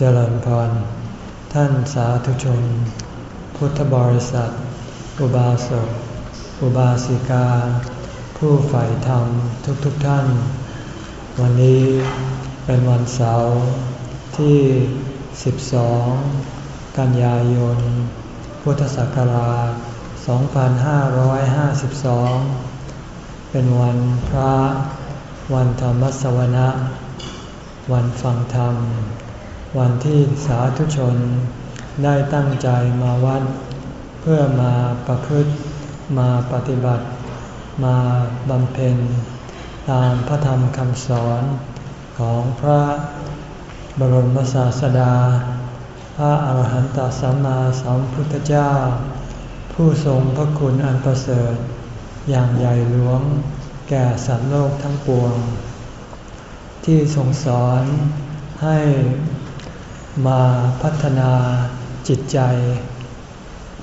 เจริญพร ท่านสาธุชน พุทธบริษัท อุบาสก อุบาสิกา ผู้ใฝ่ธรรมทุกๆทท่าน วันนี้เป็นวันเสาร์ที่ 12 กันยายน พุทธศักราช 2552 เป็นวันพระ วันธรรมสวนะ วันฟังธรรม วันที่สาธุชนได้ตั้งใจมาวัด เพื่อมาประพฤติมาปฏิบัติ มาบำเพ็ญ ตามพระธรรมคำสอนของพระบรมศาสดา พระอาหารหันตสัมมาสัมพุทธเจ้า ผู้ทรงพระคุณอันประเสริฐ อย่างใหญ่หลวงแก่สัตว์โลกทั้งปวง ที่ทรงสอนให้ มาพัฒนาจิตใจ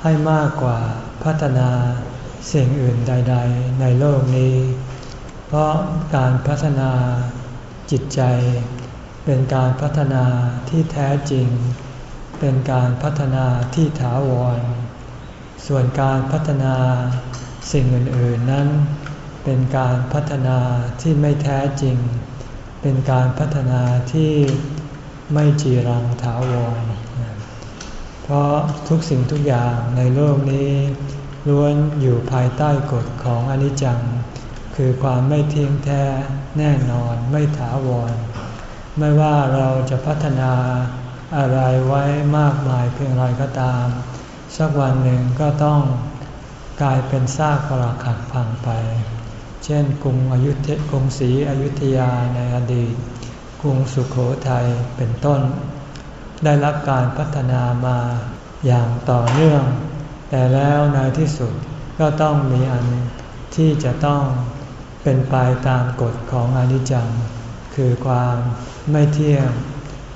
ให้มากกว่าพัฒนาสิ่งอื่นใด ๆ ในโลกนี้ เพราะการพัฒนาจิตใจ เป็นการพัฒนาที่แท้จริง เป็นการพัฒนาที่ถาวร ส่วนการพัฒนาสิ่งอื่น ๆ นั้น เป็นการพัฒนาที่ไม่แท้จริง เป็นการพัฒนาที่ ไม่จีรังถาวร เพราะทุกสิ่งทุกอย่างในโลกนี้ ล้วนอยู่ภายใต้กฎของอนิจจัง คือความไม่เที่ยงแท้แน่นอนไม่ถาวร ไม่ว่าเราจะพัฒนาอะไรไว้มากมายเพียงไรก็ตาม สักวันหนึ่งก็ต้องกลายเป็นซากปรักหักพังไป เช่นกรุงอยุธกรุงศรีอยุธยาในอดีต กรุงสุขโขทัยเป็นต้น ได้รับการพัฒนามาอย่างต่อเนื่อง แต่แล้วในที่สุดก็ต้องมีอันที่จะต้องเป็นไปตามกฎของอนิจจัง คือความไม่เที่ยง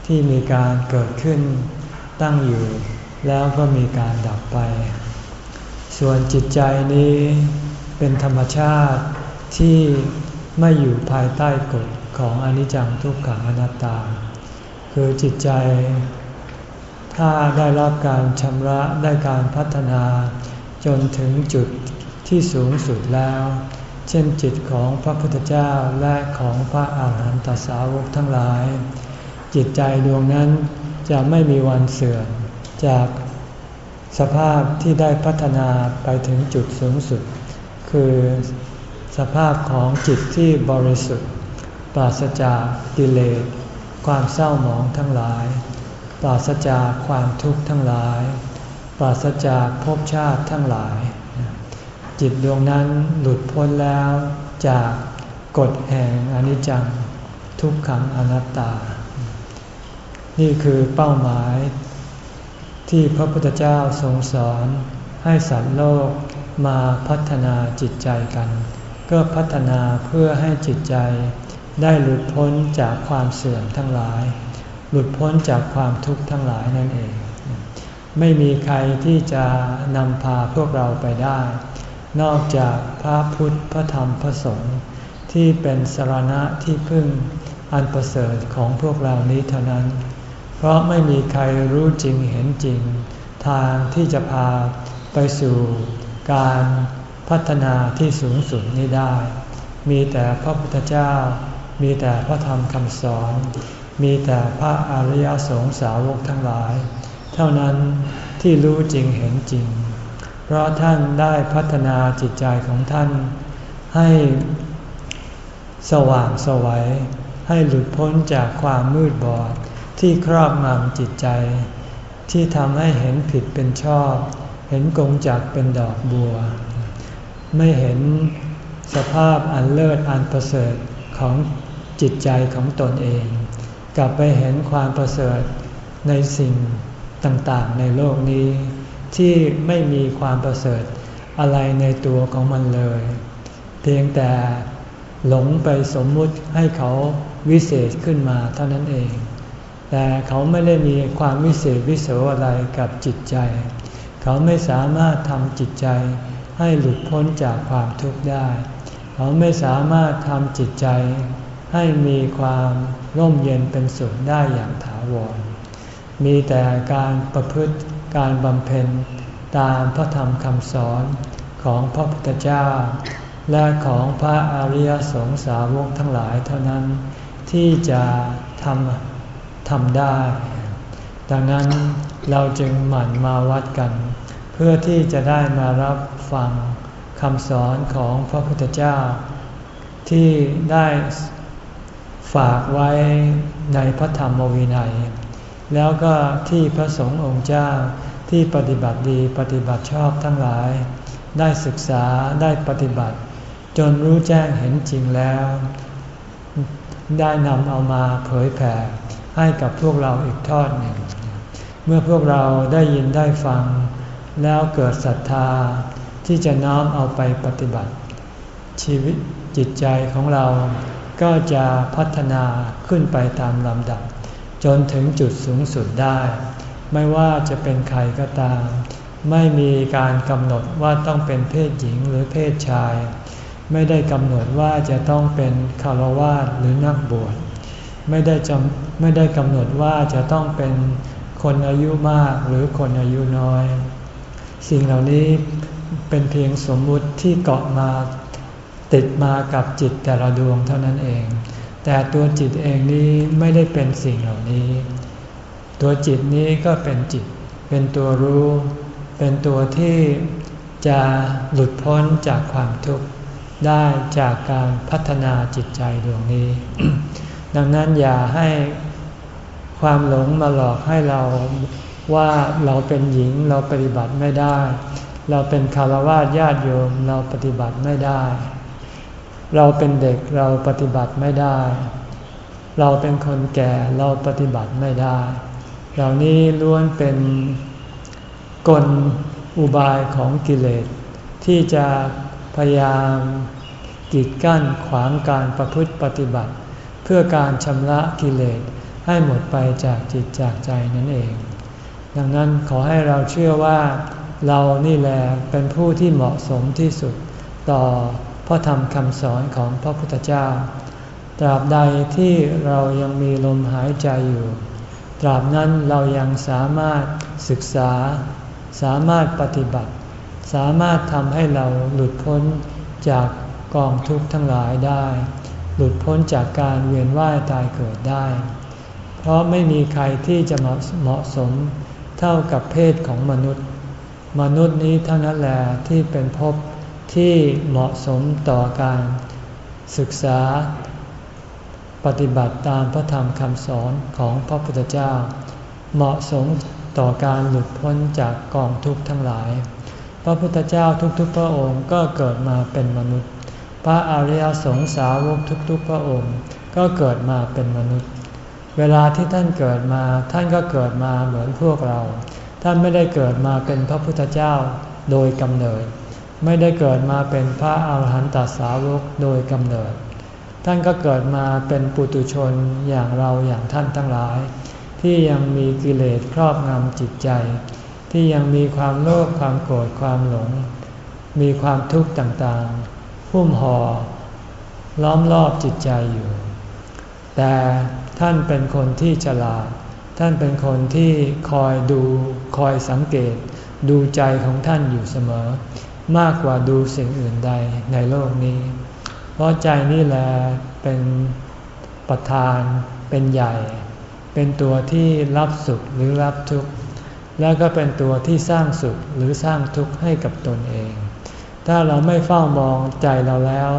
ที่มีการเกิดขึ้นตั้งอยู่ แล้วก็มีการดับไป ส่วนจิตใจนี้เป็นธรรมชาติที่ไม่อยู่ภายใต้กฎ ของอนิจจังทุกขังอนัตตา คือจิตใจ ถ้าได้รับการชำระได้การพัฒนา จนถึงจุดที่สูงสุดแล้ว เช่นจิตของพระพุทธเจ้าและของพระอาหารหันตสาวกทั้งหลาย จิตใจดวงนั้นจะไม่มีวันเสื่อมจากสภาพที่ได้พัฒนาไปถึงจุดสูงสุด คือสภาพของจิตที่บริสุทธิ์ ปราศจากกิเลสความเศร้าหมองทั้งหลาย ปราศจากความทุกข์ทั้งหลาย ปราศจากภพชาติทั้งหลาย จิตดวงนั้นหลุดพ้นแล้วจากกฎแห่งอนิจจังทุกขังอนัตตา นี่คือเป้าหมาย ที่พระพุทธเจ้าทรงสอนให้สัตว์โลกมาพัฒนาจิตใจกัน ก็พัฒนาเพื่อให้จิตใจ ได้หลุดพ้นจากความเสื่อมทั้งหลาย หลุดพ้นจากความทุกข์ทั้งหลายนั่นเอง ไม่มีใครที่จะนำพาพวกเราไปได้ นอกจากพระพุทธพระธรรมพระสงฆ์ที่เป็นสรณะที่พึ่งอันประเสริฐของพวกเรานี้เท่านั้น เพราะไม่มีใครรู้จริงเห็นจริง ทางที่จะพาไปสู่การพัฒนาที่สูงสุดนี้ได้ มีแต่พระพุทธเจ้า มีแต่พระธรรมคำสอน มีแต่พระอริยสงสาวกทั้งหลาย เท่านั้นที่รู้จริงเห็นจริง เพราะท่านได้พัฒนาจิตใจของท่าน ให้สว่างสวัย ให้หลุดพ้นจากความมืดบอดที่ครอบงำจิตใจ ที่ทำให้เห็นผิดเป็นชอบ เห็นกงจักเป็นดอกบัว ไม่เห็นสภาพอันเลิศอันประเสริฐของ จิตใจของตนเอง กลับไปเห็นความประเสริฐในสิ่งต่างๆ ในโลกนี้ ที่ไม่มีความประเสริฐอะไรในตัวของมันเลย เพียงแต่หลงไปสมมุติให้เขาวิเศษขึ้นมาเท่านั้นเอง แต่เขาไม่ได้มีความวิเศษวิโสอะไรกับจิตใจ เขาไม่สามารถทำจิตใจให้หลุดพ้นจากความทุกข์ได้ เขาไม่สามารถทำจิตใจ ให้มีความร่มเย็นเป็นสุขได้อย่างถาวร มีแต่การประพฤติการบำเพ็ญตามพระธรรมคำสอนของพระพุทธเจ้า และของพระอริยสงสาวกทั้งหลายเท่านั้น ที่จะทำทำได้ ดังนั้นเราจึงหมั่นมาวัดกัน เพื่อที่จะได้มารับฟังคำสอนของพระพุทธเจ้า ที่ได้ ฝากไว้ในพระธรรมวินัย แล้วก็ที่พระสงฆ์องค์เจ้าที่ปฏิบัติดีปฏิบัติชอบทั้งหลาย ได้ศึกษาได้ปฏิบัติ จนรู้แจ้งเห็นจริงแล้ว ได้นำเอามาเผยแผ่ให้กับพวกเราอีกทอดหนึ่ง เมื่อพวกเราได้ยินได้ฟัง แล้วเกิดศรัทธาที่จะน้อมเอาไปปฏิบัติ ชีวิตจิตใจของเรา ก็จะพัฒนาขึ้นไปตามลำดับ จนถึงจุดสูงสุดได้ ไม่ว่าจะเป็นใครก็ตาม ไม่มีการกำหนดว่าต้องเป็นเพศหญิงหรือเพศชาย ไม่ได้กำหนดว่าจะต้องเป็นคารวาสหรือนักบวชไม่ได้จำไม่ได้กำหนดว่าจะต้องเป็นคนอายุมากหรือคนอายุน้อย สิ่งเหล่านี้เป็นเพียงสมมุติที่เกาะมา ติดมากับจิตแต่ละดวงเท่านั้นเอง แต่ตัวจิตเองนี้ไม่ได้เป็นสิ่งเหล่านี้ ตัวจิตนี้ก็เป็นจิต เป็นตัวรู้ เป็นตัวที่จะหลุดพ้นจากความทุกข์ได้จากการพัฒนาจิตใจดวงนี้ ดังนั้นอย่าให้ความหลงมาหลอกให้เราว่าเราเป็นหญิงเราปฏิบัติไม่ได้ เราเป็นคารวะญาติโยมเราปฏิบัติไม่ได้ เราเป็นเด็กเราปฏิบัติไม่ได้ เราเป็นคนแก่เราปฏิบัติไม่ได้เหล่านี้ล้วนเป็นกลอุบายของกิเลส ที่จะพยายามกีดกั้นขวางการประพฤติปฏิบัติ เพื่อการชำระกิเลสให้หมดไปจากจิตจากใจนั่นเอง ดังนั้นขอให้เราเชื่อว่าเรานี่แหละเป็นผู้ที่เหมาะสมที่สุดต่อ พระธรรมคำสอนของพระพุทธเจ้า ตราบใดที่เรายังมีลมหายใจอยู่ ตราบนั้นเรายังสามารถศึกษา สามารถปฏิบัติ สามารถทำให้เราหลุดพ้นจากกองทุกข์ทั้งหลายได้ หลุดพ้นจากการเวียนว่ายตายเกิดได้ เพราะไม่มีใครที่จะเหมาะสมเท่ากับเพศของมนุษย์ มนุษย์นี้เท่านั้นแหละที่เป็นภพ ที่เหมาะสมต่อการศึกษา ปฏิบัติตามพระธรรมคำสอนของพระพุทธเจ้า เหมาะสมต่อการหลุดพ้นจากกองทุกข์ทั้งหลาย พระพุทธเจ้าทุกๆ พระองค์ก็เกิดมาเป็นมนุษย์ พระอริยสงสาวกทุกๆ พระองค์ ก็เกิดมาเป็นมนุษย์ เวลาที่ท่านเกิดมาท่านก็เกิดมาเหมือนพวกเรา ท่านไม่ได้เกิดมาเป็นพระพุทธเจ้าโดยกำเนิด ไม่ได้เกิดมาเป็นพระอาหารหันตสาวกโดยกำเนิด ท่านก็เกิดมาเป็นปุตุชนอย่างเราอย่างท่านทั้งหลาย ที่ยังมีกิเลสครอบงำจิตใจ ที่ยังมีความโลภความโกรธความหลง มีความทุกข์ต่างๆหุ้มห่อล้อมรอบจิตใจอยู่ แต่ท่านเป็นคนที่ฉลาด ท่านเป็นคนที่คอยดูคอยสังเกต ดูใจของท่านอยู่เสมอ มากกว่าดูสิ่งอื่นใดในโลกนี้ เพราะใจนี่แหละเป็นประธาน เป็นใหญ่ เป็นตัวที่รับสุขหรือรับทุกข์ แล้วก็เป็นตัวที่สร้างสุขหรือสร้างทุกข์ให้กับตนเอง ถ้าเราไม่เฝ้ามองใจเราแล้ว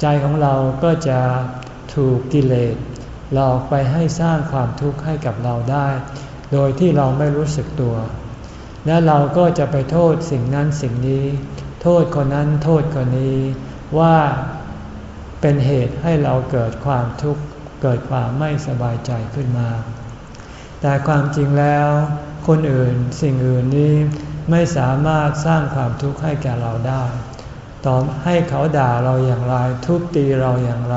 ใจของเราก็จะถูกกิเลสหลอกไปให้สร้างความทุกข์ให้กับเราได้ โดยที่เราไม่รู้สึกตัว และเราก็จะไปโทษสิ่งนั้นสิ่งนี้ โทษคนนั้นโทษคนนี้ว่าเป็นเหตุให้เราเกิดความทุกข์เกิดความไม่สบายใจขึ้นมา แต่ความจริงแล้ว คนอื่นสิ่งอื่นนี้ไม่สามารถสร้างความทุกข์ให้แก่เราได้ต่อให้เขาด่าเราอย่างไร ทุบตีเราอย่างไร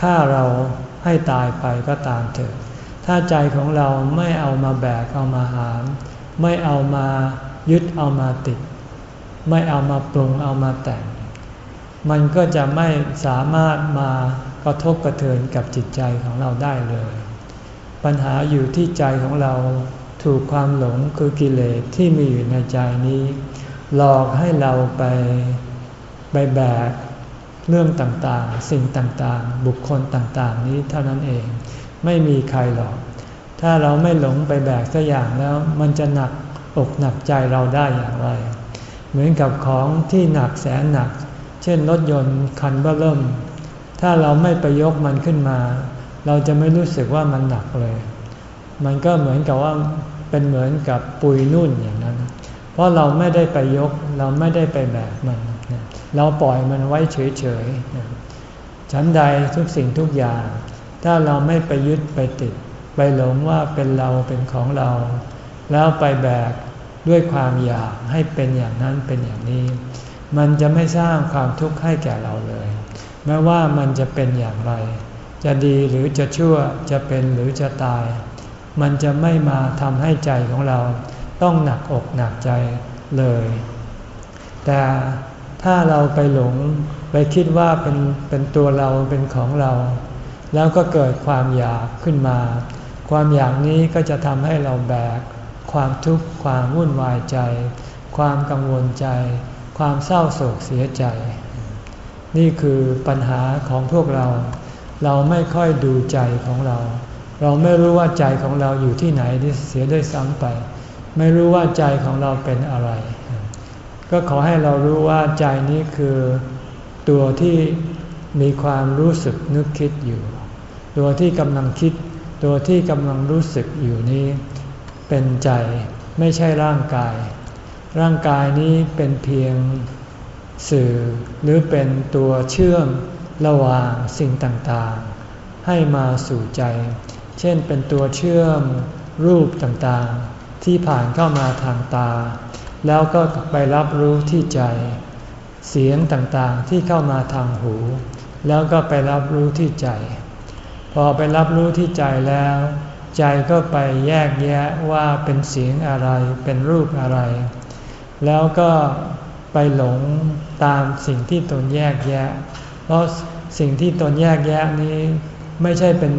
ฆ่าเราให้ตายไปก็ตามเถิดถ้าใจของเราไม่เอามาแบกเอามาหาม ไม่เอามายึดเอามาติด ไม่เอามาปรุงเอามาแต่ง มันก็จะไม่สามารถมากระทบกระเทือนกับจิตใจของเราได้เลย ปัญหาอยู่ที่ใจของเราถูกความหลงคือกิเลสที่มีอยู่ในใจนี้ หลอกให้เราไปไปแบกเรื่องต่างๆ สิ่งต่างๆ บุคคลต่างๆ นี้เท่านั้นเอง ไม่มีใครหรอก ถ้าเราไม่หลงไปแบกสักอย่างแล้ว มันจะหนักอกหนักใจเราได้อย่างไร เหมือนกับของที่หนักแสนหนัก เช่นรถยนต์คันเบื้อเริ่ม ถ้าเราไม่ไปยกมันขึ้นมา เราจะไม่รู้สึกว่ามันหนักเลย มันก็เหมือนกับว่าเป็นเหมือนกับปุยนุ่นอย่างนั้น เพราะเราไม่ได้ไปยกเราไม่ได้ไปแบกมัน เราปล่อยมันไว้เฉยๆฉันใดทุกสิ่งทุกอย่าง ถ้าเราไม่ไปยึดไปติด ไปหลงว่าเป็นเราเป็นของเรา แล้วไปแบก ด้วยความอยากให้เป็นอย่างนั้นเป็นอย่างนี้ มันจะไม่สร้างความทุกข์ให้แก่เราเลย แม้ว่ามันจะเป็นอย่างไร จะดีหรือจะชั่วจะเป็นหรือจะตาย มันจะไม่มาทำให้ใจของเราต้องหนักอกหนักใจเลย แต่ถ้าเราไปหลงไปคิดว่าเป็นเป็นตัวเราเป็นของเรา แล้วก็เกิดความอยากขึ้นมา ความอยากนี้ก็จะทำให้เราแบก ความทุกข์ความวุ่นวายใจ ความกังวลใจ ความเศร้าโศกเสียใจ นี่คือปัญหาของพวกเรา เราไม่ค่อยดูใจของเรา เราไม่รู้ว่าใจของเราอยู่ที่ไหนเสียด้วยซ้ำไป ไม่รู้ว่าใจของเราเป็นอะไร ก็ขอให้เรารู้ว่าใจนี้คือตัวที่มีความรู้สึกนึกคิดอยู่ ตัวที่กำลังคิด ตัวที่กำลังรู้สึกอยู่นี้ เป็นใจไม่ใช่ร่างกาย ร่างกายนี้เป็นเพียงสื่อหรือเป็นตัวเชื่อมระหว่างสิ่งต่างๆ ให้มาสู่ใจ เช่นเป็นตัวเชื่อมรูปต่างๆ ที่ผ่านเข้ามาทางตา แล้วก็ไปรับรู้ที่ใจ เสียงต่างๆที่เข้ามาทางหู แล้วก็ไปรับรู้ที่ใจ พอไปรับรู้ที่ใจแล้ว ใจก็ไปแยกแยะว่าเป็นเสียงอะไรเป็นรูปอะไร แล้วก็ไปหลงตามสิ่งที่ตนแยกแยะ เพราะสิ่งที่ตนแยกแยะนี้ไม่ใช่เป็น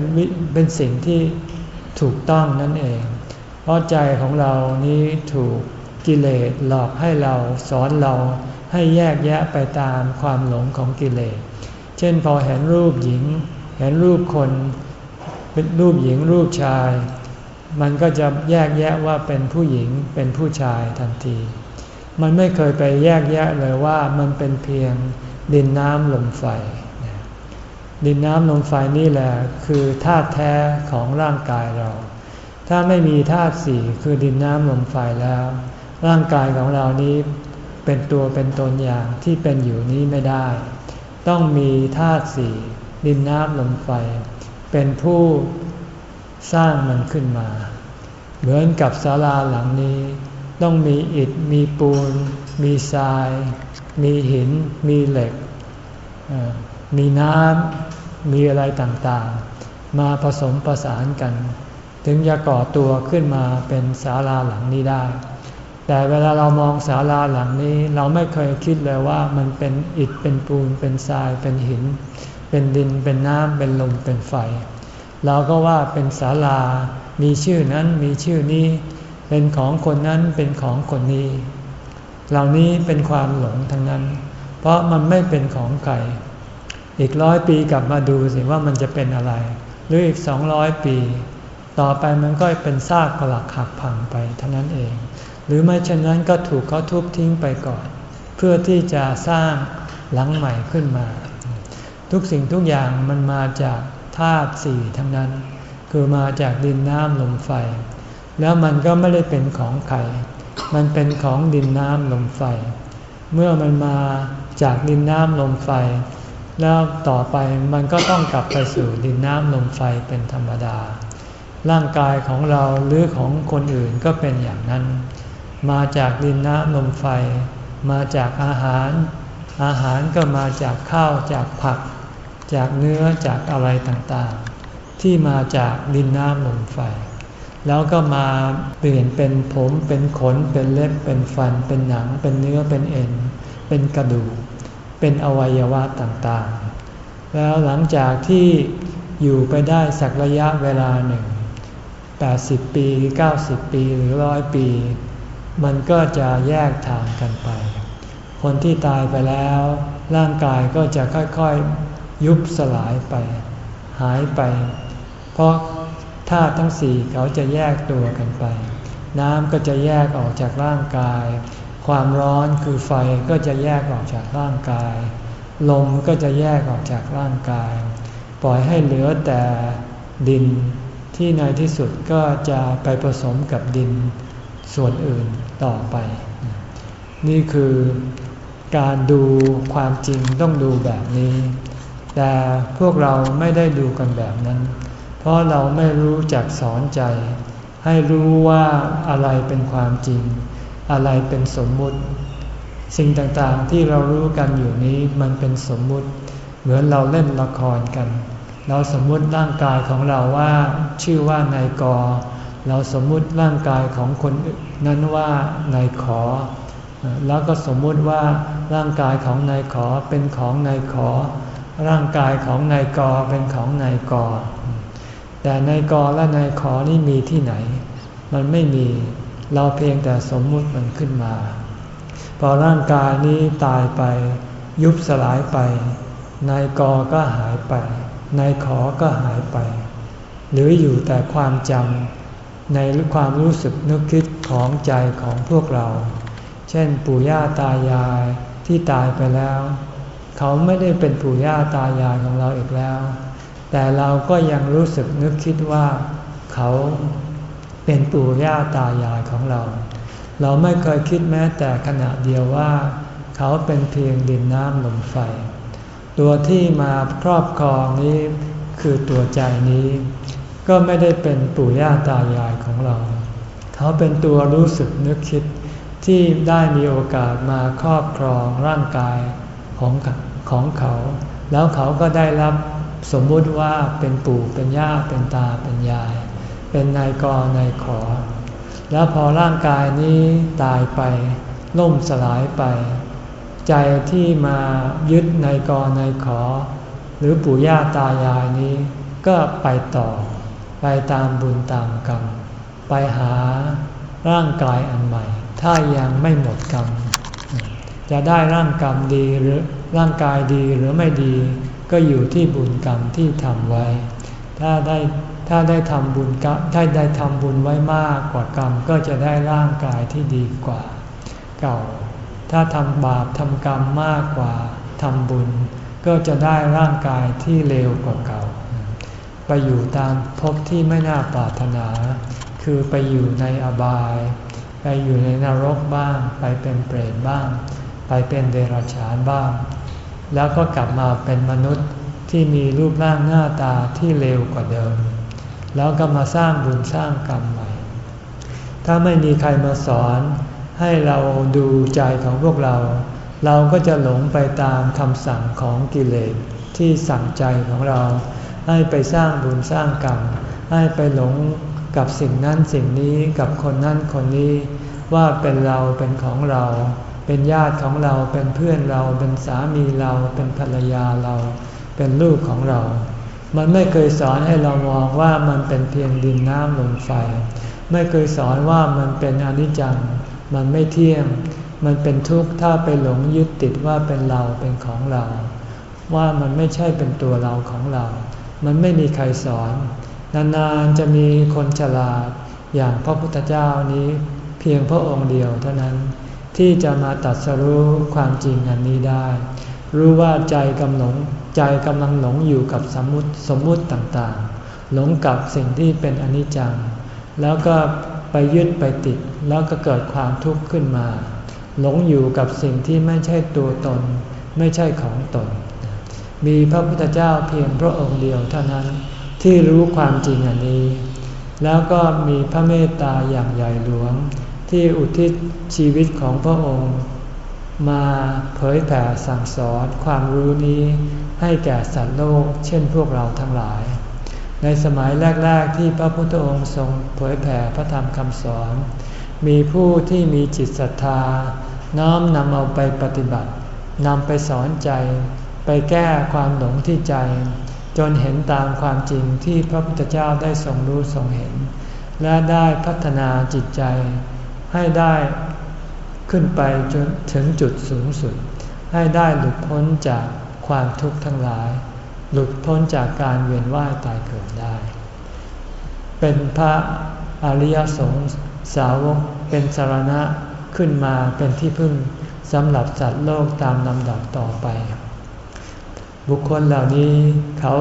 เป็นสิ่งที่ถูกต้องนั่นเอง เพราะใจของเรานี้ถูกกิเลสหลอกให้เราสอนเราให้แยกแยะไปตามความหลงของกิเลส เช่นพอเห็นรูปหญิง เห็นรูปคน เป็นรูปหญิงรูปชาย มันก็จะแยกแยะว่าเป็นผู้หญิงเป็นผู้ชายทันที มันไม่เคยไปแยกแยะเลยว่ามันเป็นเพียงดินน้ำลมไฟ ดินน้ำลมไฟนี่แหละคือธาตุแท้ของร่างกายเรา ถ้าไม่มีธาตุสี่คือดินน้ำลมไฟแล้ว ร่างกายของเรานี้เป็นตัวเป็นตนอย่างที่เป็นอยู่นี้ไม่ได้ ต้องมีธาตุสี่ดินน้ำลมไฟ เป็นผู้สร้างมันขึ้นมา เหมือนกับศาลาหลังนี้ ต้องมีอิฐมีปูน มีทราย มีหิน มีเหล็ก มีน้ำมีอะไรต่างๆ มาผสมประสานกัน ถึงจะก่อตัวขึ้นมาเป็นศาลาหลังนี้ได้ แต่เวลาเรามองศาลาหลังนี้ เราไม่เคยคิดเลยว่ามันเป็นอิฐเป็นปูนเป็นทรายเป็นหิน เป็นดินเป็นน้ำเป็นลมเป็นไฟ เราก็ว่าเป็นศาลา มีชื่อนั้นมีชื่อนี้ เป็นของคนนั้นเป็นของคนนี้ เหล่านี้เป็นความหลงทั้งนั้น เพราะมันไม่เป็นของใครอีกร้อยปีกลับมาดูสิว่ามันจะเป็นอะไร หรืออีกสองร้อยปี ต่อไปมันก็เป็นซากผลักหักพังไปเท่านั้นเอง หรือไม่เช่นนั้นก็ถูกเขาทุบทิ้งไปก่อน เพื่อที่จะสร้างหลังใหม่ขึ้นมา ทุกสิ่งทุกอย่างมันมาจากธาตุสี่ทั้งนั้น คือมาจากดินน้ำลมไฟ แล้วมันก็ไม่ได้เป็นของใครมันเป็นของดินน้ำลมไฟ เมื่อมันมาจากดินน้ำลมไฟ แล้วต่อไปมันก็ต้องกลับไปสู่ดินน้ำลมไฟเป็นธรรมดา ร่างกายของเราหรือของคนอื่นก็เป็นอย่างนั้น มาจากดินน้ำลมไฟ มาจากอาหาร อาหารก็มาจากข้าวจากผัก จากเนื้อจากอะไรต่างๆ ที่มาจากดินน้ำลมไฟ แล้วก็มาเปลี่ยนเป็นผมเป็นขนเป็นเล็บเป็นฟัน เป็นหนัง เป็นเนื้อเป็นเอ็น เป็นกระดูก เป็นอวัยวะต่างๆ แล้วหลังจากที่อยู่ไปได้สักระยะเวลาหนึ่ง 80 ปี 90 ปีหรือร้อยปี มันก็จะแยกทางกันไป คนที่ตายไปแล้ว ร่างกายก็จะค่อยๆ ยุบสลายไป หายไป เพราะธาตุทั้งสี่เขาจะแยกตัวกันไป น้ำก็จะแยกออกจากร่างกาย ความร้อนคือไฟก็จะแยกออกจากร่างกาย ลมก็จะแยกออกจากร่างกาย ปล่อยให้เหลือแต่ดินที่ในที่สุดก็จะไปผสมกับดินส่วนอื่นต่อไป นี่คือการดูความจริงต้องดูแบบนี้ แต่พวกเราไม่ได้ดูกันแบบนั้น เพราะเราไม่รู้จักสอนใจ ให้รู้ว่าอะไรเป็นความจริง อะไรเป็นสมมุติ สิ่งต่างๆที่เรารู้กันอยู่นี้มันเป็นสมมุติ เหมือนเราเล่นละครกัน เราสมมุติร่างกายของเราว่าชื่อว่านายกอเราสมมุติร่างกายของคนนั้นว่านายขอ แล้วก็สมมุติว่าร่างกายของนายขอเป็นของนายขอ ร่างกายของนายกอเป็นของนายกอ แต่นายกอและนายขอนี่มีที่ไหน มันไม่มีเราเพียงแต่สมมุติมันขึ้นมา พอร่างกายนี้ตายไป ยุบสลายไปนายกอก็หายไปในขอก็หายไป หรืออยู่แต่ความจำในความรู้สึกนึกคิดของใจของพวกเรา เช่นปู่ย่าตายายที่ตายไปแล้ว เขาไม่ได้เป็นปู่ย่าตายายของเราอีกแล้ว แต่เราก็ยังรู้สึกนึกคิดว่า เขาเป็นปู่ย่าตายายของเรา เราไม่เคยคิดแม้แต่ขณะเดียวว่า เขาเป็นเพียงดินน้ำลมไฟ ตัวที่มาครอบครองนี้คือตัวใจนี้ ก็ไม่ได้เป็นปู่ย่าตายายของเรา เขาเป็นตัวรู้สึกนึกคิดที่ได้มีโอกาสมาครอบครองร่างกายของ ของเขา แล้วเขาก็ได้รับสมมุติว่าเป็นปู่เป็นย่าเป็นตาเป็นยาย เป็นนายกนายขอ แล้วพอร่างกายนี้ตายไปล่มสลายไป ใจที่มายึดในกอในขอ หรือปู่ย่าตายายนี้ ก็ไปต่อ ไปตามบุญตามกรรม ไปหาร่างกายอันใหม่ ถ้ายังไม่หมดกรรม จะได้ร่างกรรมดีหรือ ร่างกายดีหรือไม่ดีก็อยู่ที่บุญกรรมที่ทำไว้ ถ้าได้ถ้าได้ทำบุญกรรมถ้าได้ทำบุญไว้มากกว่ากรรมก็จะได้ร่างกายที่ดีกว่า เก่า ถ้าทำบาปทำกรรมมากกว่าทำบุญ ก็จะได้ร่างกายที่เลวกว่าเก่า ไปอยู่ตามภพที่ไม่น่าปรารถนา คือไปอยู่ในอบาย ไปอยู่ในนรกบ้าง ไปเป็นเปรตบ้าง ไปเป็นเดรัจฉานบ้าง แล้วก็กลับมาเป็นมนุษย์ที่มีรูปร่างหน้าตาที่เลวกว่าเดิม แล้วก็มาสร้างบุญสร้างกรรมใหม่ ถ้าไม่มีใครมาสอนให้เราดูใจของพวกเรา เราก็จะหลงไปตามคำสั่งของกิเลสที่สั่งใจของเรา ให้ไปสร้างบุญสร้างกรรม ให้ไปหลงกับสิ่งนั้นสิ่งนี้กับคนนั้นคนนี้ว่าเป็นเราเป็นของเรา เป็นญาติของเราเป็นเพื่อนเราเป็นสามีเราเป็นภรรยาเรา เป็นลูกของเรา มันไม่เคยสอนให้เรามองว่ามันเป็นเพียงดินน้ำลมไฟ ไม่เคยสอนว่ามันเป็นอนิจจัง มันไม่เที่ยง มันเป็นทุกข์ถ้าไปหลงยึดติดว่าเป็นเราเป็นของเรา ว่ามันไม่ใช่เป็นตัวเราของเรา มันไม่มีใครสอน นานๆจะมีคนฉลาดอย่างพระพุทธเจ้านี้ เพียงพระองค์เดียวเท่านั้น ที่จะมาตัดสรู้ความจริงอันนี้ได้ รู้ว่าใจกำหลงใจกำลังหลงอยู่กับสมมติสมมุติต่างๆ หลงกับสิ่งที่เป็นอนิจจัง แล้วก็ไปยึดไปติดแล้วก็เกิดความทุกข์ขึ้นมา หลงอยู่กับสิ่งที่ไม่ใช่ตัวตน ไม่ใช่ของตน มีพระพุทธเจ้าเพียงพระองค์เดียวเท่านั้นที่รู้ความจริงอันนี้ แล้วก็มีพระเมตตาอย่างใหญ่หลวง ที่อุทิศชีวิตของพระองค์ มาเผยแผ่สั่งสอนความรู้นี้ให้แก่สัตว์โลก เช่นพวกเราทั้งหลาย ในสมัยแรก ๆ ที่พระพุทธองค์ทรงเผยแผ่พระธรรมคำสอน มีผู้ที่มีจิตศรัทธา น้อมนำเอาไปปฏิบัตินำไปสอนใจ ไปแก้ความหลงที่ใจ จนเห็นตามความจริงที่พระพุทธเจ้าได้ทรงรู้ทรงเห็น และได้พัฒนาจิตใจ ให้ได้ขึ้นไปจนถึงจุดสูงสุด ให้ได้หลุดพ้นจากความทุกข์ทั้งหลาย หลุดพ้นจากการเวียนว่ายตายเกิดได้ เป็นพระอริยสงฆ์สาวกเป็นสารณะขึ้นมาเป็นที่พึ่งสำหรับสัตว์โลกตามลำดับต่อไป บุคคลเหล่านี้เขา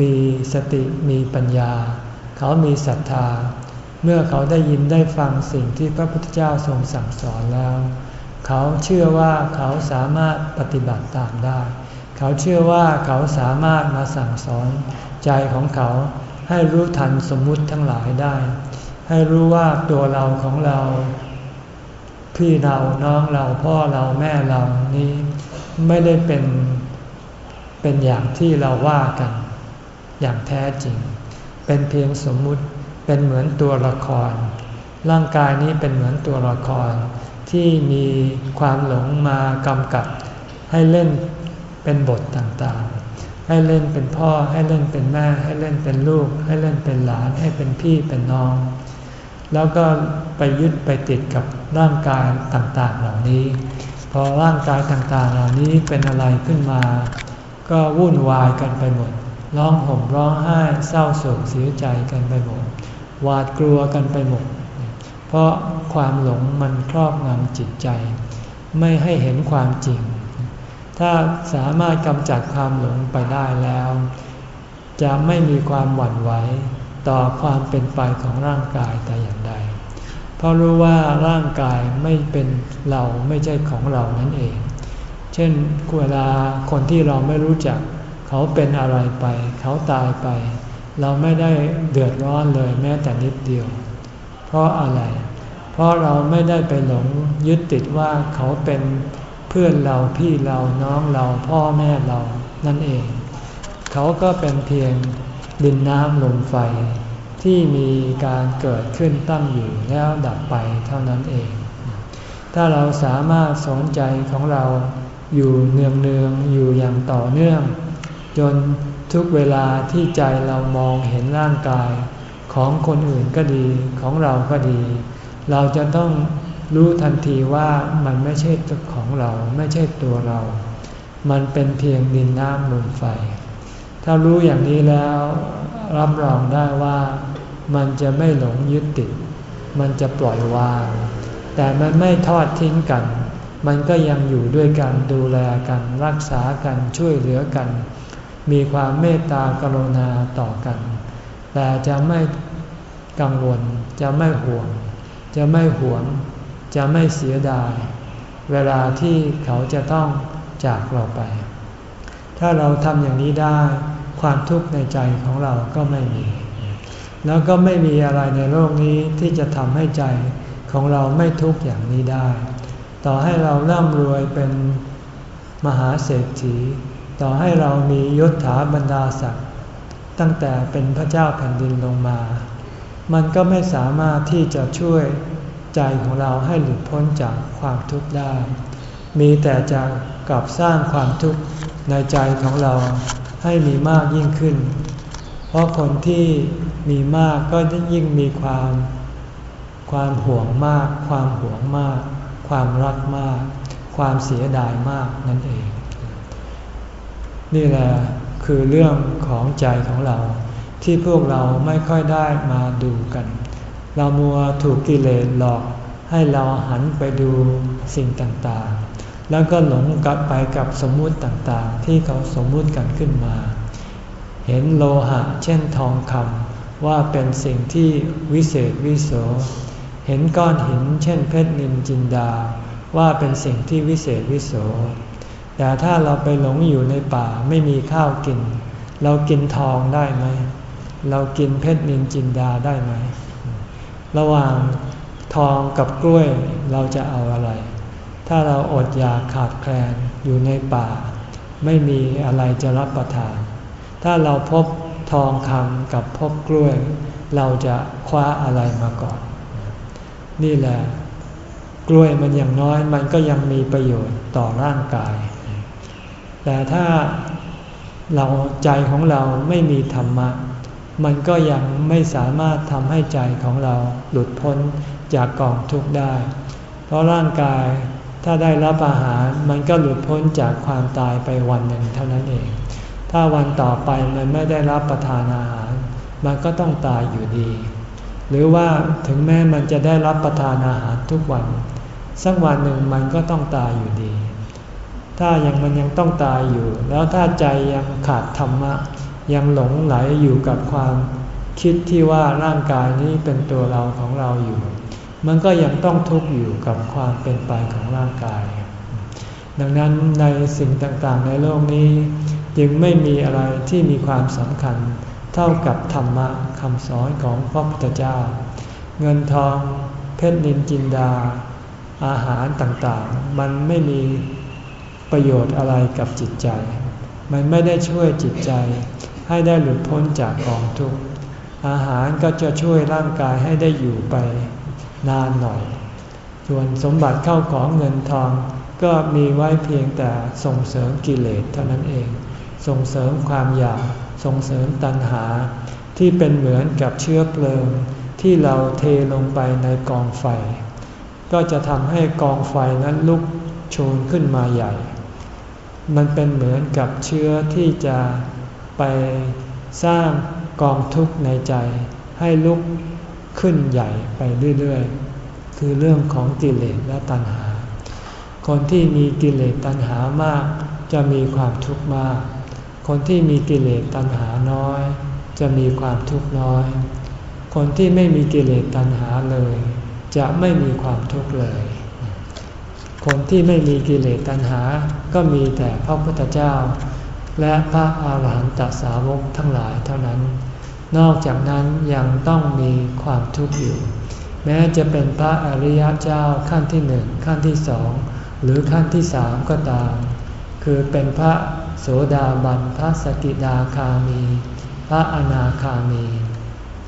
มีสติมีปัญญา เขามีศรัทธา เมื่อเขาได้ยินได้ฟังสิ่งที่พระพุทธเจ้าทรงสั่งสอนแล้ว เขาเชื่อว่าเขาสามารถปฏิบัติตามได้ เขาเชื่อว่าเขาสามารถมาสั่งสอน ใจของเขาให้รู้ทันสมมุติทั้งหลายได้ ให้รู้ว่าตัวเราของเรา พี่เราน้องเราพ่อเราแม่เรานี้ไม่ได้เป็นเป็นอย่างที่เราว่ากัน อย่างแท้จริง เป็นเพียงสมมุติ เป็นเหมือนตัวละคร ร่างกายนี้เป็นเหมือนตัวละคร ที่มีความหลงมากำกับ ให้เล่นเป็นบทต่างๆ ให้เล่นเป็นพ่อ ให้เล่นเป็นแม่ ให้เล่นเป็นลูก ให้เล่นเป็นหลาน ให้เป็นพี่เป็นน้อง แล้วก็ไปยึดไปติดกับร่างกายต่างๆ เหล่านี้ พอร่างกายต่างๆ เหล่านี้เป็นอะไรขึ้นมา ก็วุ่นวายกันไปหมดร้องห่มร้องไห้เศร้าโศกเสียใจกันไปหมด หวาดกลัวกันไปหมด เพราะความหลงมันครอบงำจิตใจ ไม่ให้เห็นความจริง ถ้าสามารถกำจัดความหลงไปได้แล้ว จะไม่มีความหวั่นไหวต่อความเป็นไปของร่างกายแต่อย่างใด เพราะรู้ว่าร่างกายไม่เป็นเราไม่ใช่ของเรานั่นเอง เช่นเวลาคนที่เราไม่รู้จัก เขาเป็นอะไรไป เขาตายไป เราไม่ได้เดือดร้อนเลยแม้แต่นิดเดียว เพราะอะไร เพราะเราไม่ได้ไปหลงยึดติดว่าเขาเป็นเพื่อนเราพี่เราน้องเราพ่อแม่เรานั่นเอง เขาก็เป็นเพียงดินน้ำลมไฟ ที่มีการเกิดขึ้นตั้งอยู่แล้วดับไปเท่านั้นเอง ถ้าเราสามารถสนใจของเราอยู่เนืองเนืองอยู่อย่างต่อเนื่อง จน ทุกเวลาที่ใจเรามองเห็นร่างกาย ของคนอื่นก็ดีของเราก็ดี เราจะต้องรู้ทันทีว่ามันไม่ใช่ตัวของเราไม่ใช่ตัวเรา มันเป็นเพียงดินน้ำลมไฟ ถ้ารู้อย่างนี้แล้วรับรองได้ว่ามันจะไม่หลงยึดติด มันจะปล่อยวาง แต่มันไม่ทอดทิ้งกัน มันก็ยังอยู่ด้วยกันดูแลกันรักษากันช่วยเหลือกัน มีความเมตตากรุณาต่อกัน แต่จะไม่กังวล จะไม่ห่วง จะไม่หวง จะไม่เสียดาย เวลาที่เขาจะต้องจากเราไป ถ้าเราทำอย่างนี้ได้ความทุกข์ในใจของเราก็ไม่มี แล้วก็ไม่มีอะไรในโลกนี้ที่จะทำให้ใจของเราไม่ทุกข์อย่างนี้ได้ ต่อให้เราร่ำรวยเป็นมหาเศรษฐี ต่อให้เรามียศถาบรรดาศักดิ์ตั้งแต่เป็นพระเจ้าแผ่นดินลงมา มันก็ไม่สามารถที่จะช่วยใจของเราให้หลุดพ้นจากความทุกข์ได้ มีแต่จะกลับสร้างความทุกข์ในใจของเราให้มีมากยิ่งขึ้น เพราะคนที่มีมากก็ยิ่งมีความ ความห่วงมาก ความห่วงมาก ความรักมาก ความเสียดายมากนั่นเอง นี่แหละคือเรื่องของใจของเรา ที่พวกเราไม่ค่อยได้มาดูกัน เรามัวถูกกิเลสหลอกให้เราหันไปดูสิ่งต่างๆ แล้วก็หลงกลับไปกับสมมุติต่างๆ ที่เขาสมมุติกันขึ้นมา เห็นโลหะเช่นทองคำว่าเป็นสิ่งที่วิเศษวิโส เห็นก้อนหินเช่นเพชรนินจินดา ว่าเป็นสิ่งที่วิเศษวิโส แต่ถ้าเราไปหลงอยู่ในป่าไม่มีข้าวกิน เรากินทองได้ไหม เรากินเพชรนินจินดาได้ไหม ระหว่างทองกับกล้วยเราจะเอาอะไร ถ้าเราอดอยากขาดแคลนอยู่ในป่า ไม่มีอะไรจะรับประทาน ถ้าเราพบทองคำกับพบกล้วย เราจะคว้าอะไรมาก่อน นี่แหละ กล้วยมันอย่างน้อยมันก็ยังมีประโยชน์ต่อร่างกาย แต่ถ้าเราใจของเราไม่มีธรรมะ มันก็ยังไม่สามารถทำให้ใจของเราหลุดพ้นจากกองทุกข์ได้ เพราะร่างกายถ้าได้รับอาหารมันก็หลุดพ้นจากความตายไปวันหนึ่งเท่านั้นเอง ถ้าวันต่อไปมันไม่ได้รับประทานอาหาร มันก็ต้องตายอยู่ดี หรือว่าถึงแม้มันจะได้รับประทานอาหารทุกวัน สักวันหนึ่งมันก็ต้องตายอยู่ดี ถ้ายังมันยังต้องตายอยู่ แล้วถ้าใจยังขาดธรรมะ ยังหลงไหลอยู่กับความคิดที่ว่าร่างกายนี้เป็นตัวเราของเราอยู่ มันก็ยังต้องทุกข์อยู่กับความเป็นไปของร่างกาย ดังนั้นในสิ่งต่างๆในโลกนี้ จึงไม่มีอะไรที่มีความสำคัญ เท่ากับธรรมะคำสอนของพระพุทธเจ้า เงินทองเพชรนินจินดา อาหารต่างๆ มันไม่มี ประโยชน์อะไรกับจิตใจ มันไม่ได้ช่วยจิตใจ ให้ได้หลุดพ้นจากกองทุกข์ อาหารก็จะช่วยร่างกายให้ได้อยู่ไปนานหน่อย ส่วนสมบัติเข้าของเงินทองก็มีไว้เพียงแต่ส่งเสริมกิเลสเท่านั้นเอง ส่งเสริมความอยาก ส่งเสริมตัณหา ที่เป็นเหมือนกับเชื้อเพลิง ที่เราเทลงไปในกองไฟ ก็จะทำให้กองไฟนั้นลุกโชนขึ้นมาใหญ่ มันเป็นเหมือนกับเชื้อที่จะไปสร้างกองทุกข์ในใจ ให้ลุกขึ้นใหญ่ไปเรื่อยๆ คือเรื่องของกิเลสและตัณหา คนที่มีกิเลสตัณหามาก จะมีความทุกข์มาก คนที่มีกิเลสตัณหาน้อย จะมีความทุกข์น้อย คนที่ไม่มีกิเลสตัณหาเลย จะไม่มีความทุกข์เลย คนที่ไม่มีกิเลสตัณหา ก็มีแต่พระพุทธเจ้า และพระอาหารหันตสาวกทั้งหลายเท่านั้น นอกจากนั้นยังต้องมีความทุกข์อยู่ แม้จะเป็นพระอริยเจ้าขั้นที่หนึ่งขั้นที่สองหรือขั้นที่สามก็ตาม คือเป็นพระโสดาบันพระสกิดาคามี พระอนาคามี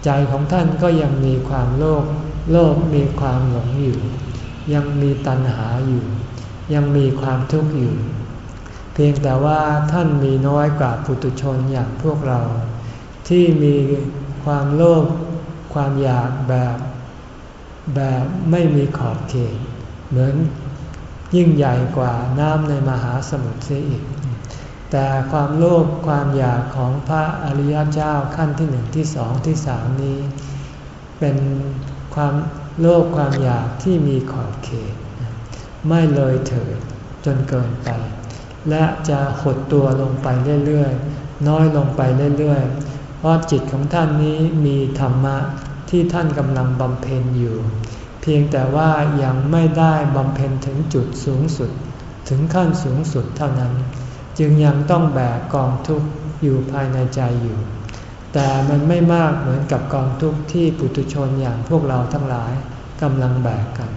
ใจของท่านก็ยังมีความโลภโลภมีความหลงอยู่ ยังมีตัณหาอยู่ ยังมีความทุกข์อยู่ พียงแต่ว่าท่านมีน้อยกว่าปุตุชนอย่างพวกเรา ที่มีความโลภความอยากแบบแบบไม่มีขอบเขตเหมือนยิ่งใหญ่กว่าน้ำในมหาสมุทรเสียอีก แต่ความโลภความอยากของพระอริยเจ้าขั้นที่หนึ่งที่สองที่สามนี้ เป็นความโลภความอยากที่มีขอบเขต ไม่เลยเถิดจนเกินไป และจะหดตัวลงไปเรื่อยๆ น้อยลงไปเรื่อยๆ เพราะจิตของท่านนี้มีธรรมะที่ท่านกำลังบำเพ็ญอยู่ เพียงแต่ว่ายังไม่ได้บำเพ็ญถึงจุดสูงสุด ถึงขั้นสูงสุดเท่านั้น จึงยังต้องแบกกองทุกข์อยู่ภายในใจอยู่ แต่มันไม่มากเหมือนกับกองทุกข์ที่ปุถุชนอย่างพวกเราทั้งหลายกำลังแบกกัน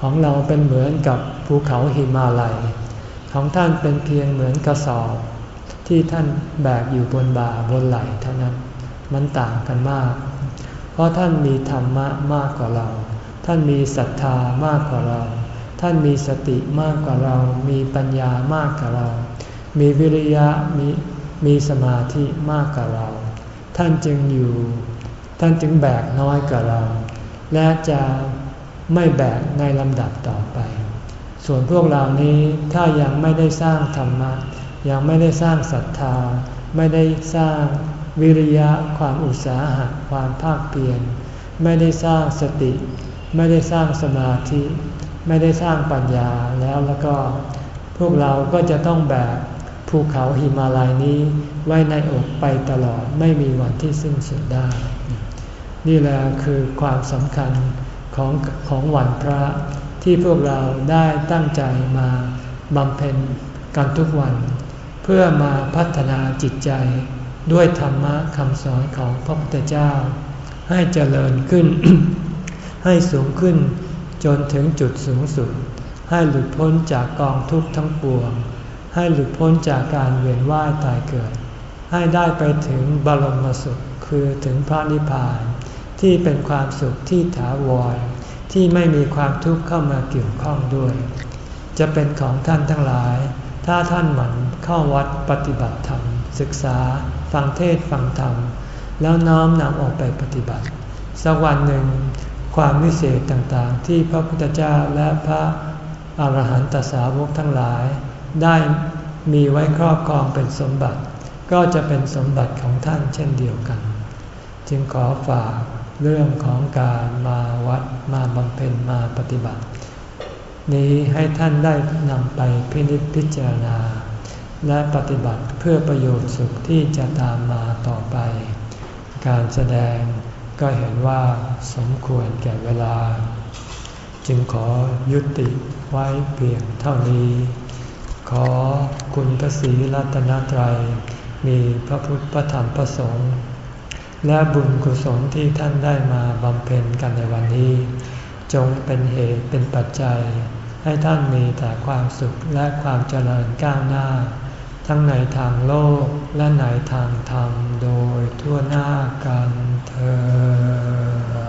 ของเราเป็นเหมือนกับภูเขาหิมาลัย ของท่านเป็นเพียงเหมือนกระสอบ ที่ท่านแบกอยู่บนบ่าบนไหล่เท่านั้น มันต่างกันมาก เพราะท่านมีธรรมะมากกว่าเรา ท่านมีศรัทธามากกว่าเรา ท่านมีสติมากกว่าเรา มีปัญญามากกว่าเรา มีวิริยะมีมีสมาธิมากกว่าเรา ท่านจึงอยู่ ท่านจึงแบกน้อยกว่าเรา และจะไม่แบกในลำดับต่อไป ส่วนพวกเรานี้ถ้ายังไม่ได้สร้างธรรมะ ยังไม่ได้สร้างศรัทธา ไม่ได้สร้างวิริยะความอุตสาหะความภาคเพียรไม่ได้สร้างสติ ไม่ได้สร้างสมาธิ ไม่ได้สร้างปัญญาแล้วแล้วก็ พวกเราก็จะต้องแบกภูเขาหิมาลัยนี้ไว้ในอกไปตลอดไม่มีวันที่สิ้นสุดได้ นี่แหละคือความสำคัญของของวันพระ ที่พวกเราได้ตั้งใจมาบำเพ็ญกันทุกวัน เพื่อมาพัฒนาจิตใจด้วยธรรมะคำสอนของพระพุทธเจ้า ให้เจริญขึ้น ให้สูงขึ้นจนถึงจุดสูงสุด ให้หลุดพ้นจากกองทุกข์ทั้งปวง ให้หลุดพ้นจากการเวียนว่ายตายเกิด ให้ได้ไปถึงบรมสุขคือถึงพระนิพพาน ที่เป็นความสุขที่ถาวร ที่ไม่มีความทุกข์เข้ามาเกี่ยวข้องด้วย จะเป็นของท่านทั้งหลาย ถ้าท่านหมั่นเข้าวัดปฏิบัติธรรม ศึกษา ฟังเทศฟังธรรม แล้วน้อมนำออกไปปฏิบัติ สักวันหนึ่ง ความวิเศษต่างๆ ที่พระพุทธเจ้าและพระอาหารหันตสาวกทั้งหลาย ได้มีไว้ครอบครองเป็นสมบัติ ก็จะเป็นสมบัติของท่านเช่นเดียวกัน จึงขอฝาก เรื่องของการมาวัดมาบำเพ็ญมาปฏิบัติ นี้ให้ท่านได้นำไปพินิจพิจารณา และปฏิบัติเพื่อประโยชน์สุขที่จะตามมาต่อไป การแสดงก็เห็นว่าสมควรแก่เวลา จึงขอยุติไว้เพียงเท่านี้ ขอคุณพระศรีรัตนตรัย มีพระพุทธพระธรรมพระสงฆ์ และบุญกุศลที่ท่านได้มาบำเพ็ญกันในวันนี้ จงเป็นเหตุเป็นปัจจัย ให้ท่านมีแต่ความสุขและความเจริญก้าวหน้า ทั้งในทางโลกและในทางธรรมโดยทั่วหน้ากันเธอ